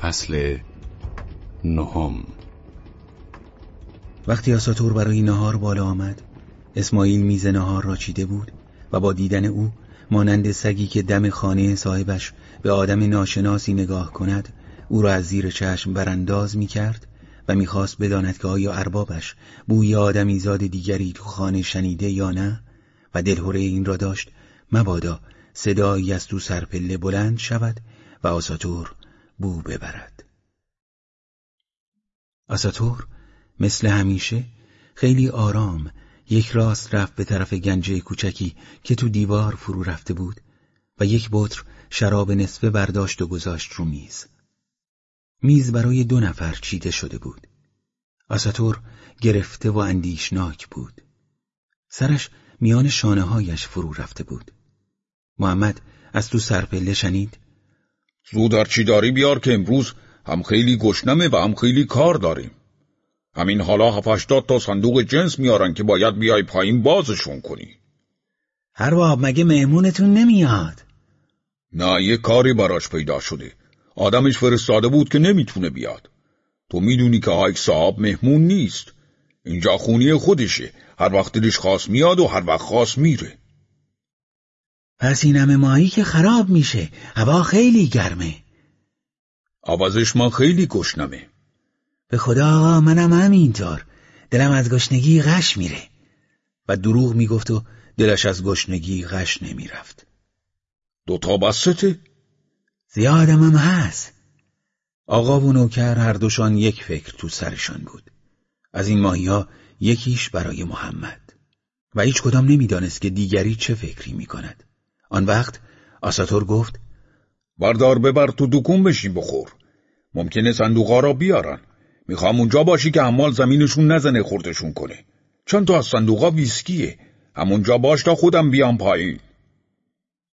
فصل نهم. وقتی آساتور برای نهار بالا آمد اسماعیل میز نهار را چیده بود و با دیدن او مانند سگی که دم خانه صاحبش به آدم ناشناسی نگاه کند او را از زیر چشم برانداز می کرد و می‌خواست بداند که آیا اربابش بوی آدمی زاد دیگری تو خانه شنیده یا نه و دلهوره این را داشت مبادا صدایی از تو سرپله بلند شود و آساتور بو ببرد. آساتور مثل همیشه خیلی آرام یک راست رفت به طرف گنجه کوچکی که تو دیوار فرو رفته بود و یک بطر شراب نصفه برداشت و گذاشت رو میز. میز برای دو نفر چیده شده بود. آساتور گرفته و اندیشناک بود. سرش میان شانه هایش فرو رفته بود. محمد از تو سرپله شنید زود چی داری بیار که امروز هم خیلی گشنمه و هم خیلی کار داریم. همین حالا هفتاد تا صندوق جنس میارن که باید بیای پایین بازشون کنی. هر باب مگه مهمونتون نمیاد؟ نه یه کاری براش پیدا شده. آدمش فرستاده بود که نمی‌تونه بیاد. تو می‌دونی که هایک صاحب مهمون نیست. اینجا خونی خودشه. هر وقت دلش خواست میاد و هر وقت خواست میره. پس این همه ماهی که خراب میشه هوا خیلی گرمه. آوازش ما خیلی گشنمه. به خدا آقا منم همینطور. دلم از گشنگی غش میره. و دروغ می‌گفت و دلش از گشنگی غش نمی‌رفت. دوتا بسته؟ زیادم هم هست. آقا و نوکر هر دوشان یک فکر تو سرشان بود. از این ماهی ها یکیش برای محمد. و هیچ کدام نمی‌دانست که دیگری چه فکری می‌کند. آن وقت آساتور گفت بردار ببر تو دکون بشی بخور. ممکنه صندوقا را بیارن. می‌خوام اونجا باشی که حمال زمینشون نزنه خوردشون کنه. چند تا از صندوقا ویسکیه. همونجا باش تا خودم بیام پایین.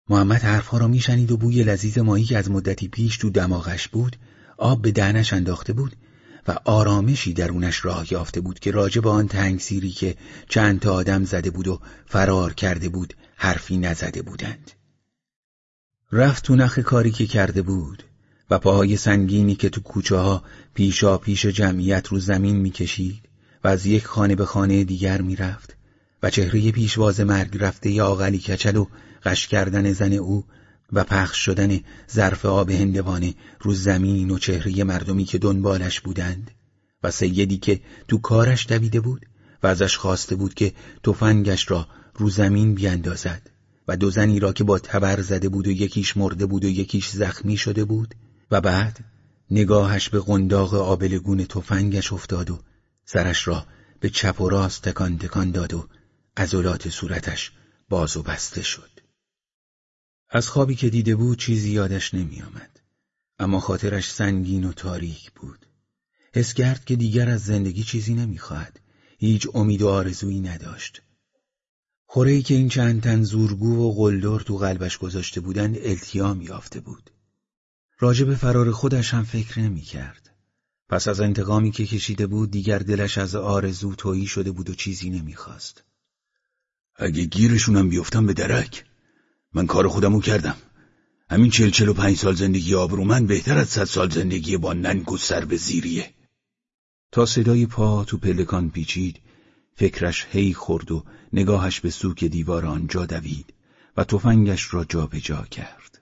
محمد حرفها را میشنید و بوی لذیذ ماهی که از مدتی پیش تو دماغش بود آب به دهنش انداخته بود و آرامشی درونش راه یافته بود که راجع به آن تنگسیری که چند تا آدم زده بود و فرار کرده بود حرفی نزده بودند. رفت تو نخ کاری که کرده بود و پاهای سنگینی که تو کوچه ها پیشا پیش جمعیت رو زمین می‌کشید و از یک خانه به خانه دیگر می‌رفت و چهره پیشواز مرگ رفته یا آقلی کچل و قش کردن زن او و پخش شدن ظرف آب هندوانه رو زمین و چهره مردمی که دنبالش بودند و سیدی که تو کارش دویده بود و ازش خواسته بود که تفنگش را رو زمین بیاندازد و دو زنی را که با تبر زده بود و یکیش مرده بود و یکیش زخمی شده بود و بعد نگاهش به قنداق آبلگون تفنگش افتاد و سرش را به چپ و راست تکان تکان داد و عضلات صورتش باز و بسته شد. از خوابی که دیده بود چیزی یادش نمی آمد. اما خاطرش سنگین و تاریک بود. حس کرد که دیگر از زندگی چیزی نمی‌خواهد. هیچ امید و آرزویی نداشت. خورهی که این چند تن زورگو و قلدر تو قلبش گذاشته بودند التیام یافته بود راجب فرار خودش هم فکر نمی کرد. پس از انتقامی که کشیده بود دیگر دلش از آرزو تویی شده بود و چیزی نمی‌خواست. اگه گیرشونم بیفتم به درک من کار خودمو کردم همین چل چل و پنج سال زندگی آبرومند بهتر از صد سال زندگی با ننگ و سر به زیریه تا صدای پا تو پلکان پیچید فکرش هی خورد و نگاهش به سوک دیوار آنجا دوید و تفنگش را جابجا جا کرد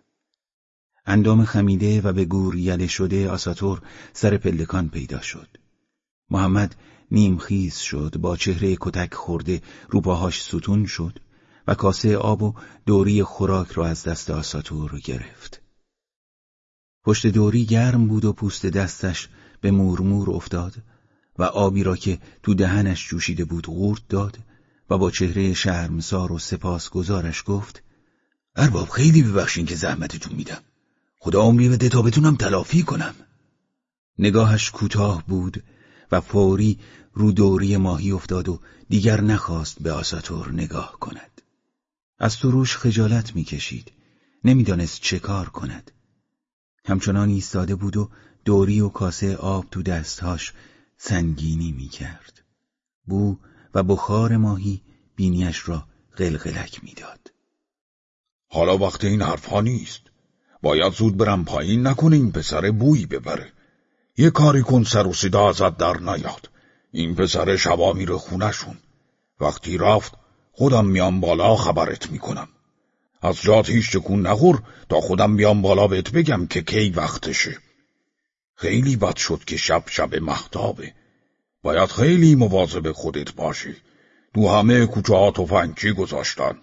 اندام خمیده و به گور یله شده آساتور سر پلکان پیدا شد محمد نیمخیز شد با چهره کتک خورده روپاهاش ستون شد و کاسه آب و دوری خوراک را از دست آساتور گرفت. پشت دوری گرم بود و پوست دستش به مورمور افتاد و آبی را که تو دهنش جوشیده بود غورت داد و با چهره شرمسار و سپاس گزارش گفت ارباب خیلی ببخشین که زحمتتون میدم. خدا عمری بده تا بتونم تلافی کنم. نگاهش کوتاه بود و فوری رو دوری ماهی افتاد و دیگر نخواست به آساتور نگاه کند. از سروش خجالت می‌کشید. نمی‌دانست چه کار کند. همچنان ایستاده بود و دوری و کاسه آب تو دستهاش سنگینی می‌کرد. بو و بخار ماهی بینیش را قلقلک می‌داد. حالا وقت این حرفها نیست. باید زود برم پایین نکنه این پسر بویی ببره. یه کاری کن سر و صدا ازت در نیاد. این پسر شبا میره خونشون وقتی رفت خودم میام بالا خبرت می‌کنم. از جات هیچ چکون نخور تا خودم بیام بالا بهت بگم که کی وقتشه. خیلی بد شد که شب شب محتابه باید خیلی مواظب خودت باشی. دو همه کوچه ها تفنگچی گذاشتن.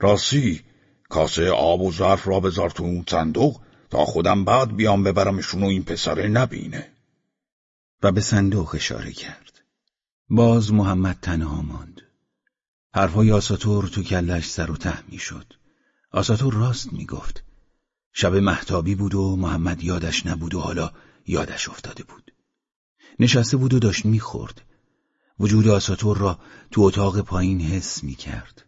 راستی کاسه آب و ظرف را بذار تو اون صندوق تا خودم بعد بیام ببرمشون و این پسره نبینه. و به صندوق اشاره کرد. باز محمد تنها ماند. حرفهای آساتور تو کلش سر و ته می‌شد. آساتور راست می‌گفت. شب محتابی بود و محمد یادش نبود و حالا یادش افتاده بود. نشسته بود و داشت می‌خورد. وجود آساتور را تو اتاق پایین حس می‌کرد.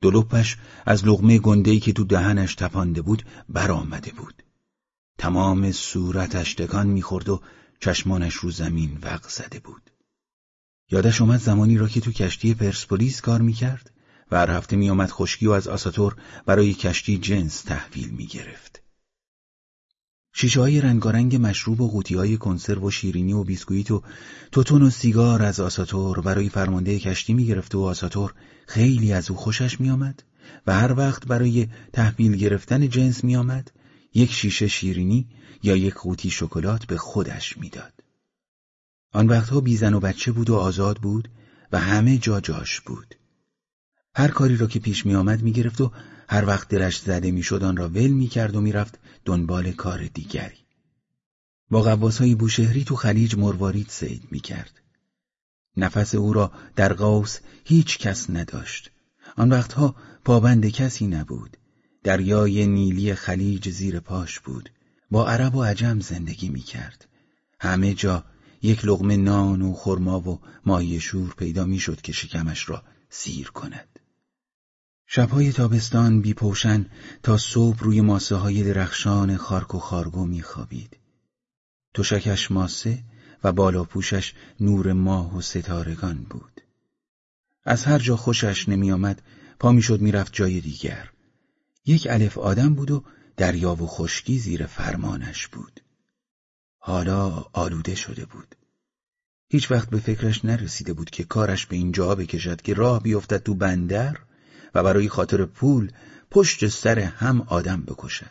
دلوپش از لغمه گندهی که تو دهنش تپانده بود برآمده بود. تمام صورتش تکان می‌خورد و چشمانش رو زمین وق زده بود. یادش آمد زمانی را که تو کشتی پرسپولیس کار می‌کرد و هر هفته میآمد خشکی و از آساتور برای کشتی جنس تحویل می‌گرفت. شیشه های رنگارنگ مشروب و قوطی های کنسرو و شیرینی و بیسکویت و توتون و سیگار از آساتور برای فرمانده کشتی می‌گرفت و آساتور خیلی از او خوشش میآمد و هر وقت برای تحویل گرفتن جنس میآمد یک شیشه شیرینی یا یک قوطی شکلات به خودش می‌داد. آن وقتها بیزن و بچه بود و آزاد بود و همه جا جاش بود. هر کاری را که پیش می آمد می گرفت و هر وقت دلش زده می شد آن را ول می کرد و می رفت دنبال کار دیگری. با قواس های بوشهری تو خلیج مروارید سید می کرد. نفس او را در قوس هیچ کس نداشت. آن وقتها پابند کسی نبود. دریای نیلی خلیج زیر پاش بود. با عرب و عجم زندگی می کرد. همه جا یک لغمه نان و خرما و ماهی شور پیدا می شد که شکمش را سیر کند. شبهای تابستان بی پوشن تا صبح روی ماسه های درخشان خارک و خارگو میخوابید. تشکش ماسه و بالا پوشش نور ماه و ستارگان بود. از هر جا خوشش نمیآمد پا می‌شد می‌رفت جای دیگر. یک الف آدم بود و دریا و خشکی زیر فرمانش بود. حالا آلوده شده بود. هیچ وقت به فکرش نرسیده بود که کارش به اینجا بکشد که راه بیفتد تو بندر و برای خاطر پول پشت سر هم آدم بکشد.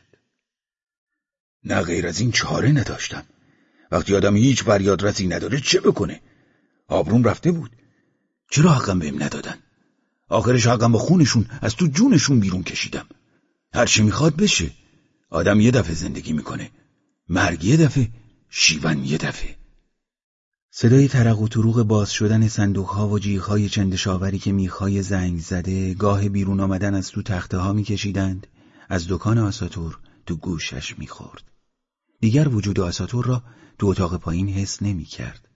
نه غیر از این چاره نداشتم. وقتی آدم هیچ فریاد رسی نداره چه بکنه؟ آبروم رفته بود. چرا حقم بهم ندادن؟ آخرش حقم با خونشون از تو جونشون بیرون کشیدم. هرچی می‌خواد بشه. آدم یه دفعه زندگی می‌کنه. مرگ یه دفعه شیون یه دفعه. صدای ترق و تروق باز شدن صندوقها و جیغهای چندشاوری که میخای زنگ زده گاه بیرون آمدن از تو تخته ها میکشیدند از دکان آساتور تو گوشش می‌خورد. دیگر وجود آساتور را تو اتاق پایین حس نمی‌کرد.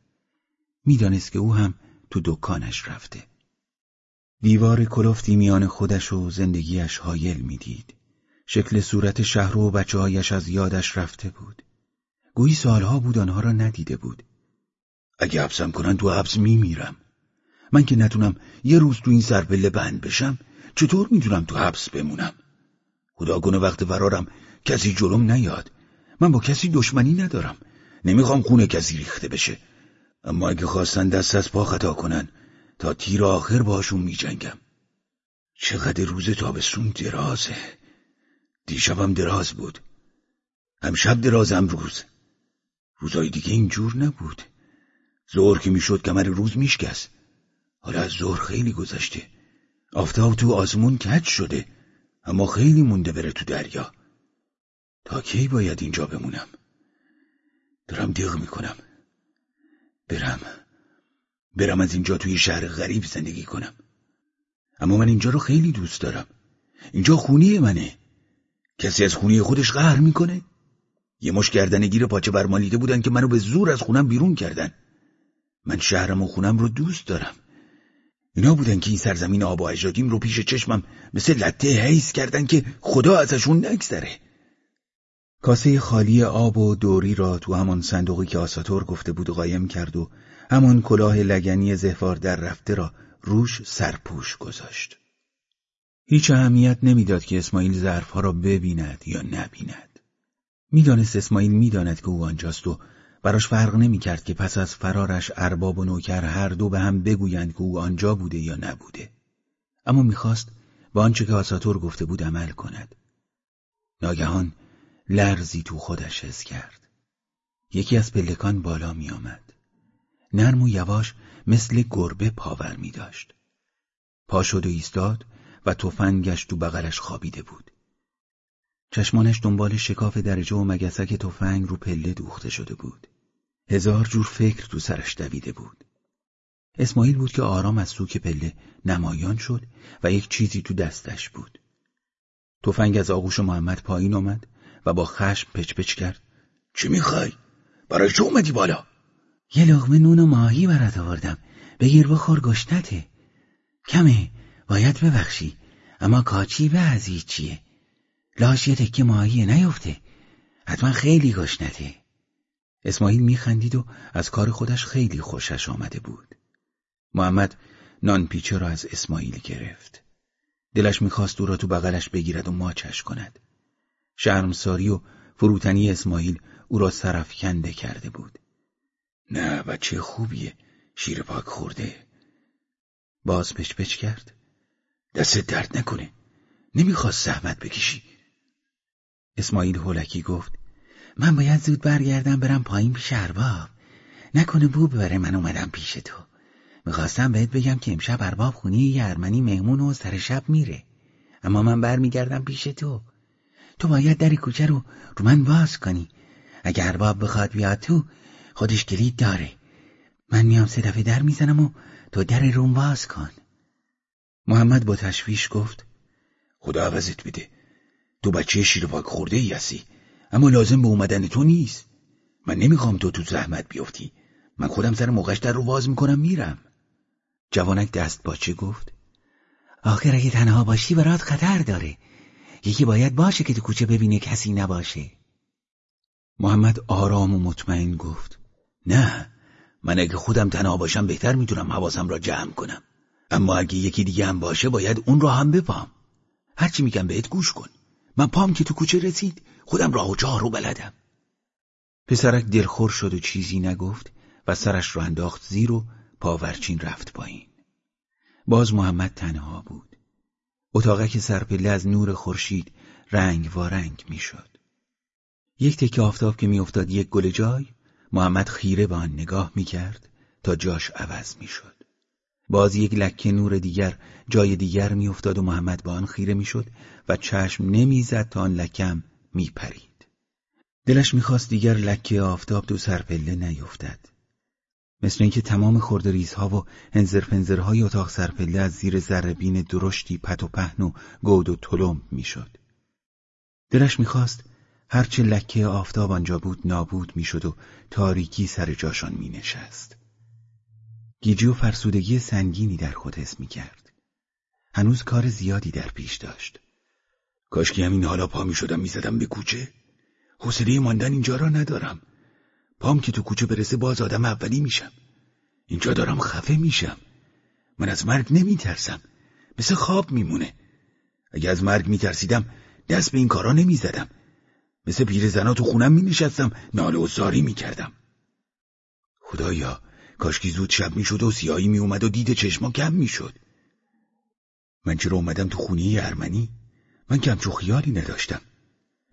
می‌دانست که او هم تو دکانش رفته. دیوار کلفتی میان خودش و زندگیش حایل می‌دید. شکل صورت شهر و بچه هایش از یادش رفته بود. گویی سالها بود آنها را ندیده بود. اگه حبسم کنن تو حبس میمیرم. من که نتونم یه روز تو این سرپله بند بشم چطور می‌تونم تو حبس بمونم؟ خدا کنه وقت فرارم کسی جلوم نیاد. من با کسی دشمنی ندارم. نمی‌خوام خونه کسی ریخته بشه. اما اگه خواستن دست از پا خطا کنن تا تیر آخر باشون میجنگم. چقدر روز تابستون درازه. دیشبم دراز بود. شب درازم روز. روزای دیگه اینجور نبود. ظهر که می‌شد کمر روز میشکست. حالا از ظهر خیلی گذشته. آفتاب تو آسمون کج شده. اما خیلی مونده بره تو دریا. تا کی باید اینجا بمونم؟ دارم دیغ می‌کنم. برم. برم از اینجا توی شهر غریب زندگی کنم. اما من اینجا رو خیلی دوست دارم. اینجا خونی منه. کسی از خونی خودش قهر می‌کنه؟ یه مش گیر پاچه برمالیده بودن که منو به زور از خونم بیرون کردن. من شهرم و خونم رو دوست دارم اینا بودن که این سرزمین آب و اجادیم رو پیش چشمم مثل لطه حیث کردن که خدا ازشون نگذره کاسه خالی آب و دوری را تو همان صندوقی که آساتور گفته بود قایم کرد و همان کلاه لگنی زهوار در رفته را روش سرپوش گذاشت. هیچ اهمیت نمی‌داد که اسماعیل ظرفها را ببیند یا نبیند. می‌دانست اسماعیل می‌داند که او آنجاست و براش فرق نمی‌کرد که پس از فرارش ارباب و نوکر هر دو به هم بگویند که او آنجا بوده یا نبوده. اما می‌خواست به آنچه که آساتور گفته بود عمل کند. ناگهان لرزی تو خودش حس کرد. یکی از پلکان بالا می آمد. نرم و یواش مثل گربه پاور می داشت. پا شد و ایستاد و تفنگش تو بغلش خوابیده بود. چشمانش دنبال شکاف درجه و مگسک تفنگ رو پله دوخته شده بود. هزار جور فکر تو سرش دویده بود. اسماعیل بود که آرام از سوک پله نمایان شد و یک چیزی تو دستش بود. تفنگ از آغوش محمد پایین آمد و با خشم پچ پچ کرد چی می‌خوای؟ برای چه اومدی بالا؟ یه لغمه نون و ماهی برات آوردم بگیر بخور گشتته کمه باید ببخشی اما کاچی به از چیه لاش یه تکه ماهی نیفته حتما خیلی گشنته اسماعیل میخندید و از کار خودش خیلی خوشش آمده بود. محمد نان پیچه را از اسماعیل گرفت. دلش می‌خواست او را تو بغلش بگیرد و ماچش کند. شرمساری و فروتنی اسماعیل او را سرفکنده کرده بود. نه بچه خوبیه. شیر پاک خورده. باز پچ پچ کرد. دست درد نکنه. نمی‌خواست زحمت بکشی. اسماعیل هولکی گفت من باید زود برگردم برم پایین پیش ارباب نکنه بو ببره من اومدم پیش تو. می‌خواستم بهت بگم که امشب ارباب خونی یه ارمنی مهمون و سر شب میره. اما من برمیگردم پیش تو. تو باید در کوچه رو رو من باز کنی. اگر ارباب بخواد بیاد تو خودش کلید داره. من میام سه دفعه در می‌زنم و تو در روم باز کن. محمد با تشویش گفت خدا عوضت بده. تو بچه شیر پاک خورده ای هستی. اما لازم به اومدن تو نیست. من نمی‌خوام تو تو زحمت بیفتی. من خودم سر موقعش در رو باز می‌کنم میرم. جوانک دست باچه گفت. آخر اگه تنها باشی برات خطر داره. یکی باید باشه که تو کوچه ببینه کسی نباشه. محمد آرام و مطمئن گفت. نه من اگه خودم تنها باشم بهتر می‌تونم حواسم را جمع کنم. اما اگه یکی دیگه هم باشه باید اون را هم بپام. هرچی میگم بهت گوش کن. من پام که تو کوچه رسید خودم راه و جا رو بلدم. پسرک دلخور شد و چیزی نگفت و سرش رو انداخت زیر و پاورچین رفت پایین. باز محمد تنها بود. اتاقک سرپله از نور خورشید رنگ و رنگ می‌شد. یک تکه آفتاب که میافتاد یک گل جای محمد خیره به آن نگاه می‌کرد تا جاش عوض می‌شد. باز یک لکه نور دیگر جای دیگر میافتاد و محمد به آن خیره می‌شد و چشم نمی‌زد تا آن لکم میپرید دلش می‌خواست دیگر لکه آفتاب دو سرپله نیفتد مثل اینکه تمام خردریزها و هنزرپنزرهای اتاق سرپله از زیر زربین درشتی پت و پهن و گود و طلم می‌شد دلش می‌خواست هرچه لکه آفتاب آنجا بود نابود می‌شد و تاریکی سر جاشان می نشست. گیجی و فرسودگی سنگینی در خود حس می کرد. هنوز کار زیادی در پیش داشت. کاش که همین حالا پا می شدم می زدم به کوچه. حوصله ماندن اینجا را ندارم. پام که تو کوچه برسه باز آدم اولی میشم. اینجا دارم خفه میشم. من از مرگ نمی ترسم. مثل خواب میمونه. اگه از مرگ میترسیدم دست به این کارا نمی‌زدم. مثل پیر زنا تو خونم می نشستم ناله و زاری می کردم خدایا کاشکی زود شب می شد و سیاهی می اومد و دید چشما کم می شد من چرا اومدم تو خونه ارمنی؟ من کمچو خیالی نداشتم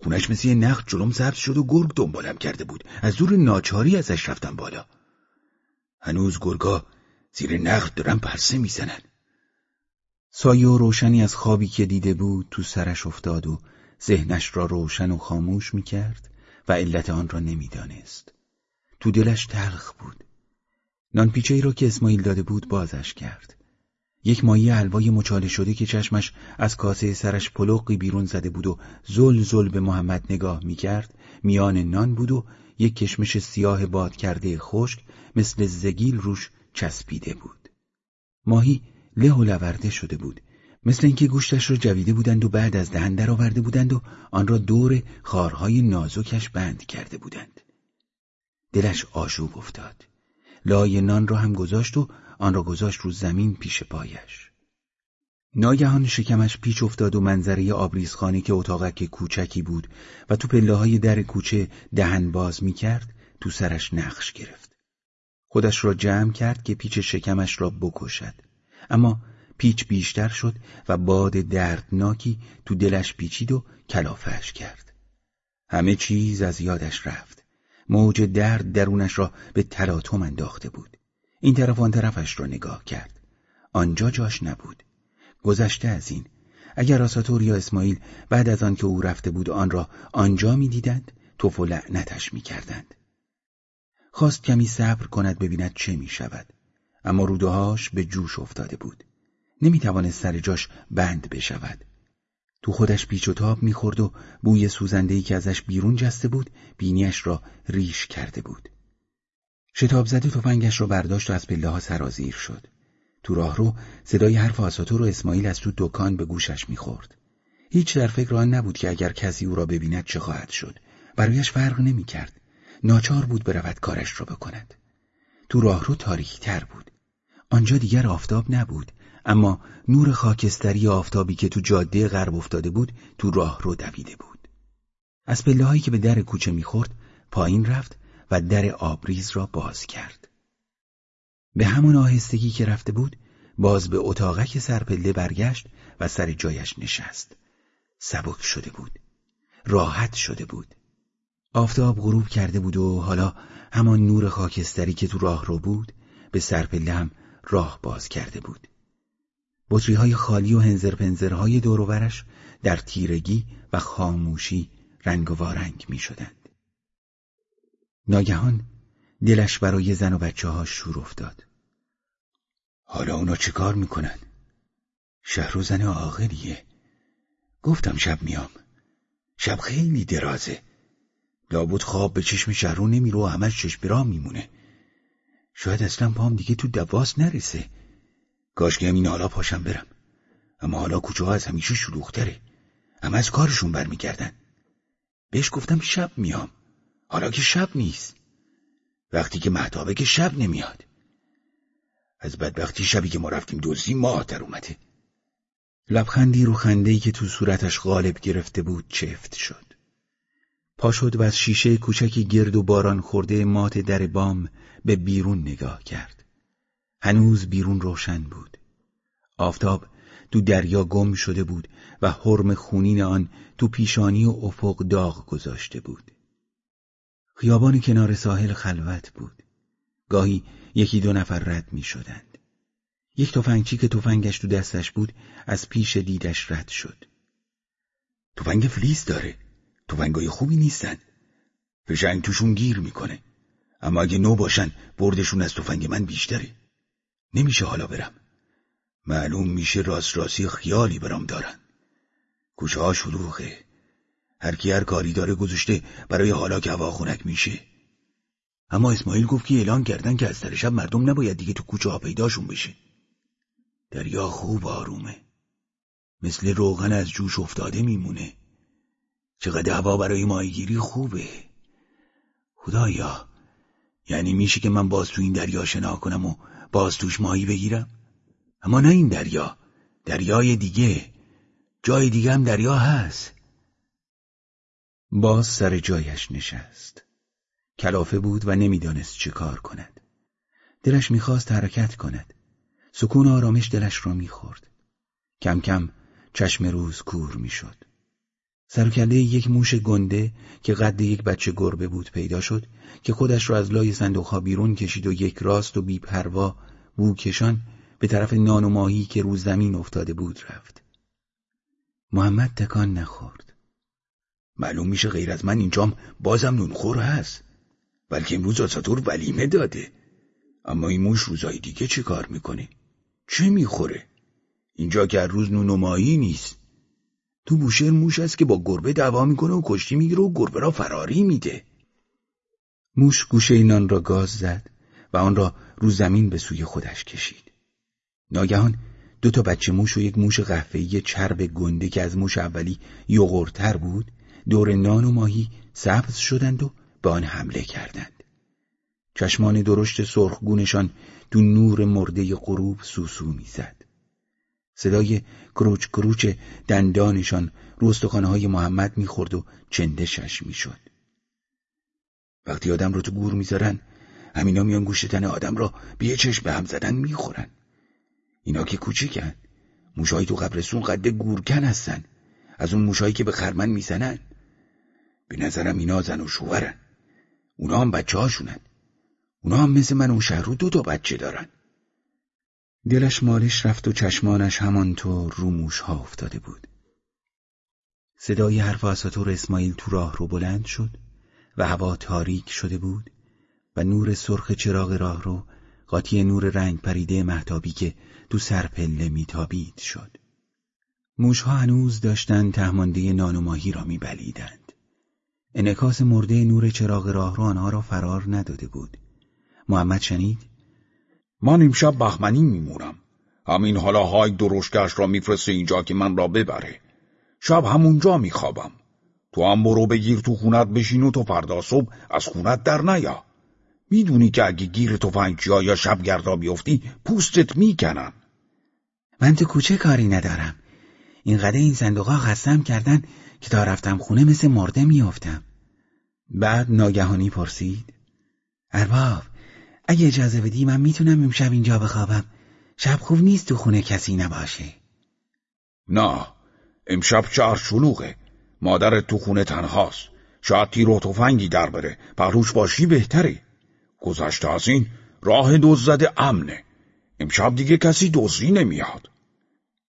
خونش مثل یه نخت جلوم سبز شد و گرگ دنبالم کرده بود از دور ناچاری ازش رفتم بالا هنوز گرگا زیر نخت دارن پرسه می‌زنن سایه و روشنی از خوابی که دیده بود تو سرش افتاد و ذهنش را روشن و خاموش می کرد و علت آن را نمی‌دانست. تو دلش تلخ بود. نانپیچه ای را که اسماعیل داده بود بازش کرد. یک مایه حلوای مچاله شده که چشمش از کاسه سرش پلوقی بیرون زده بود و زل زل به محمد نگاه می کرد میان نان بود و یک کشمش سیاه باد کرده خشک مثل زگیل روش چسبیده بود. ماهی له و لورده شده بود مثل اینکه گوشتش را جویده بودند و بعد از دهن درآورده بودند و آن را دور خارهای نازکش بند کرده بودند دلش آشوب افتاد لای نان را هم گذاشت و آن را گذاشت رو زمین پیش پایش. ناگهان شکمش پیچ افتاد و منظره آبریزخانه که اتاقک کوچکی بود و تو پله های در کوچه دهن باز می کرد تو سرش نقش گرفت. خودش را جمع کرد که پیچ شکمش را بکشد. اما پیچ بیشتر شد و باد دردناکی تو دلش پیچید و کلافش کرد. همه چیز از یادش رفت. موج درد درونش را به تلاطم انداخته بود. این طرف آن طرفش را نگاه کرد. آنجا جاش نبود. گذشته از این. اگر آساتور یا اسماعیل بعد از آن که او رفته بود آن را آنجا می‌دیدند توف و لعنتش می‌کردند. خواست کمی صبر کند ببیند چه می شود اما رودهاش به جوش افتاده بود. نمی‌توانست سر جاش بند بشود. تو خودش پیچ و تاب می‌خورد و بوی سوزندهی که ازش بیرون جسته بود بینیش را ریش کرده بود. شتاب زده تفنگش را برداشت و از پله ها سرازیر شد. تو راه رو صدای حرف آساتور و اسماعیل از تو دکان به گوشش می‌خورد. هیچ در فکر آن نبود که اگر کسی او را ببیند چه خواهد شد. برایش فرق نمی‌کرد. ناچار بود برود کارش را بکند. تو راه رو تاریک تر بود. آنجا دیگر آفتاب نبود اما نور خاکستری آفتابی که تو جاده غرب افتاده بود تو راه رو دویده بود. از پله هایی که به در کوچه می‌خورد پایین رفت و در آبریز را باز کرد. به همون آهستگی که رفته بود باز به اتاقک سرپله برگشت و سر جایش نشست. سبک شده بود. راحت شده بود. آفتاب غروب کرده بود و حالا همان نور خاکستری که تو راه رو بود به سرپله هم راه باز کرده بود. بطری های خالی و هنزر پنزرهای دوروورش در تیرگی و خاموشی رنگ و وارنگ می شدند. ناگهان دلش برای زن و بچه ها شور افتاد. حالا اونا چه کار می‌کنن؟ شهر زن آقلیه. گفتم شب میام. شب خیلی درازه. لابد خواب به چشم شهرو نمیره و همش چشم را میمونه. شاید اصلا پام دیگه تو دواس نرسه. کاش که همین حالا پاشم برم اما حالا کوچه ها از همیشه شلوغتره همه از کارشون برمیگردن بهش گفتم شب میام حالا که شب نیست. وقتی که محتابه که شب نمیاد. از بدبختی شبی که ما رفتیم دزدی ماه در اومده. لبخندی رو خندهی که تو صورتش غالب گرفته بود چفت شد. پا شد و از شیشه کوچکی گرد و باران خورده مات در بام به بیرون نگاه کرد. هنوز بیرون روشن بود. آفتاب تو دریا گم شده بود و حرم خونین آن تو پیشانی و افق داغ گذاشته بود. خیابان کنار ساحل خلوت بود. گاهی یکی دو نفر رد می شدند. یک تفنگچی که تفنگش تو دستش بود از پیش دیدش رد شد. تفنگ فلیس داره. تفنگای خوبی نیستن. فشنگ توشون گیر می‌کنه. اما اگه نو باشن بردشون از تفنگ من بیشتره. نمیشه حالا برم. معلوم میشه راست راستی خیالی برام دارن. کوچه ها شلوغه هر کی هر کاری داره گذاشته برای حالا که هوا خونک میشه. اما اسماعیل گفت که اعلان کردن که از سر شب مردم نباید دیگه تو کوچه ها پیداشون بشه. دریا خوب آرومه. مثل روغن از جوش افتاده میمونه. چقدر هوا برای ماهیگیری خوبه. خدایا یعنی میشه که من باز تو این دریا شنا کنم و باز توش ماهی بگیرم؟ اما نه این دریا. دریای دیگه. جای دیگه هم دریا هست. باز سر جایش نشست. کلافه بود و نمی‌دانست چه کار کند. دلش می‌خواست حرکت کند. سکون آرامش دلش را می‌خورد. کم کم چشم روز کور می‌شد. سرکله یک موش گنده که قد یک بچه گربه بود پیدا شد که خودش را از لای صندوقها بیرون کشید و یک راست و بی پروا بوکشان به طرف نان و ماهی که روز زمین افتاده بود رفت. محمد تکان نخورد. معلوم میشه غیر از من اینجام بازم نونخور هست. بلکه امروز آساتور ولیمه داده. اما این موش روزای دیگه چه کار می‌کنه؟ چه می‌خوره؟ اینجا که روز نون و ماهی نیست. تو بوشهر موش است که با گربه دعوا می‌کنه و کشتی می‌گیره و گربه را فراری میده. موش گوشه نان را گاز زد و آن را رو زمین به سوی خودش کشید. ناگهان دو تا بچه موش و یک موش قهوه‌ای چرب گنده که از موش اولی یغورتر بود دور نان و ماهی سبز شدند و به آن حمله کردند. چشمان درشت سرخگونشان دو نور مرده غروب سوسو می‌زد. صدای کروچ کروچ دندانشان رو های محمد می‌خورد و چندشش می‌شد. وقتی آدم رو تو گور می‌ذارن همینا میان گوش تن آدم را بیه چشم به هم زدن می‌خورن. اینا که کوچیکن. موشایی تو قبرستون قد گورکن هستن. از اون موشایی که به خرمن می‌زنن. به نظرم اینا زن و شوهرن. اونا هم بچه هاشونن اونا هم مثل من اون شهر رو دو تا بچه دارن. دلش مالش رفت و چشمانش همانطور رو موش ها افتاده بود. صدای حرف اساتور اسماعیل تو راه رو بلند شد و هوا تاریک شده بود و نور سرخ چراغ راه رو قاطی نور رنگ پریده محتابی که تو سرپله میتابید شد. موشها هنوز داشتند تهمانده نان و ماهی را میبلیدند. انکاس مرده نور چراغ راه رو آنها را فرار نداده بود. محمد شنید من امشب بخمنی میمونم. همین حالا های درشگش را میفرسته اینجا که من را ببره. شب همونجا میخوابم. تو هم برو بگیر تو خونت بشین و تو فردا صبح از خونت در نیا. می‌دونی که اگه گیر تفنگچیا یا شبگردا بیفتی پوستت می‌کنن. من تو کوچه کاری ندارم. اینقدر این صندوقها خستم کردن که تا رفتم خونه مثل مرده میافتم. بعد ناگهانی پرسید ارباب اگه اجازه بدی من می‌تونم امشب اینجا بخوابم. شب خوب نیست تو خونه کسی نباشه. نه امشب شهر شلوغه. مادر تو خونه تنهاست. شاید تیر و تفنگی در بره. پهلوش باشی بهتره. گذشته از این راه دوز زده امنه. امشب دیگه کسی دزدی نمیاد.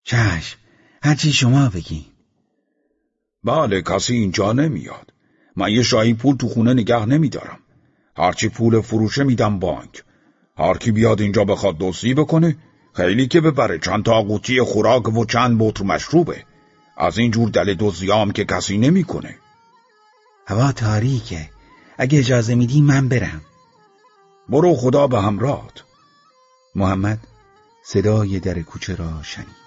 چشم. هرچی شما بگین. بله کسی اینجا نمیاد. من یه شاهی پول تو خونه نگه نمیدارم. هرچی پول فروشه میدم بانک. هر کی بیاد اینجا بخواد دزدی بکنه خیلی که ببره. چند تا قوطی خوراک و چند بطر مشروبه. از این جور دل دزدیام که کسی نمی‌کنه. هوا تاریکه. اگه اجازه میدی من برم. برو خدا به همراه. محمد صدای در کوچه را شنید.